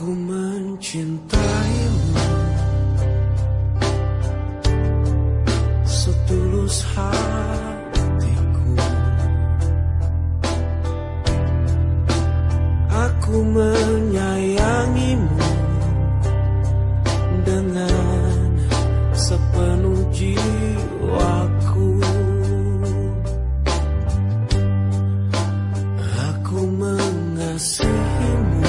Aku mencintaimu. Setulus hatiku. Aku menyayangimu Dengan sepenuh jiwaku. Aku mengasihimu.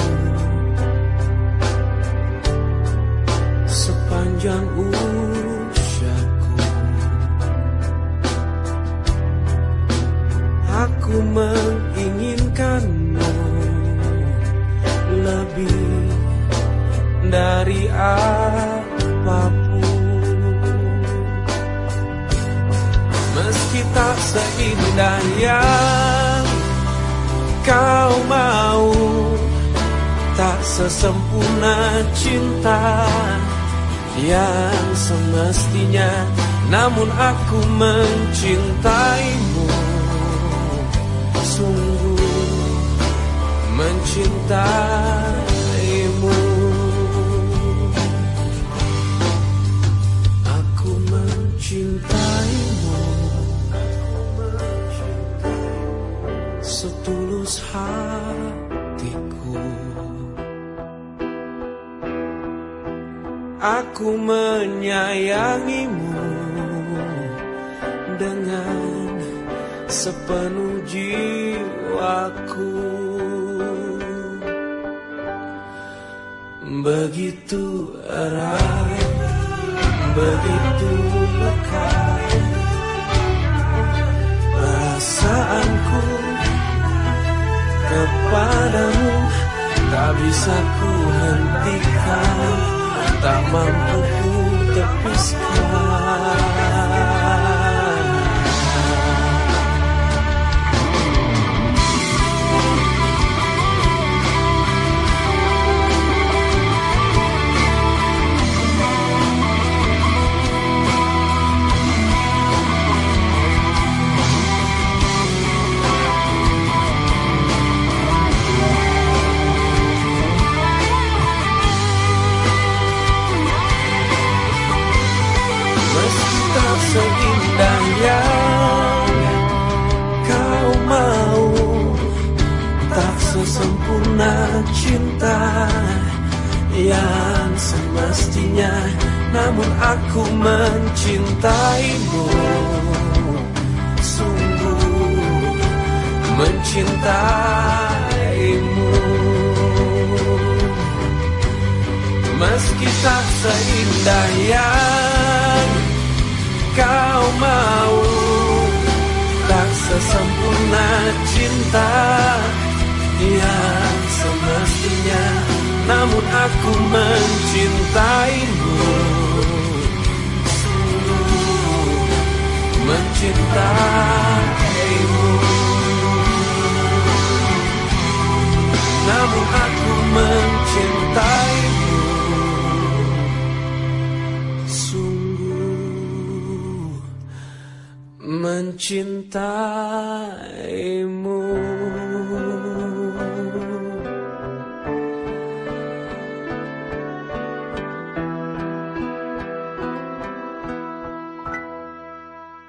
Seindah yang kau mau Tak sesempurna cinta yang semestinya Namun aku mencintaimu. Sungguh mencintaimu. Aku mencintaimu hatiku. Aku menyayangimu dengan sepenuh jiwaku. Begitu erat, begitu Tak bisa ku hentikan. Tak mampu ku tepiskan cinta yang semestinya Namun aku mencintaimu. Sungguh mencintaimu. Meski tak seindah yang kau mau Tak sesempurna cinta yang Namun aku mencintaimu. Mencintaimu. Namun aku mencintaimu. Sungguh mencintaimu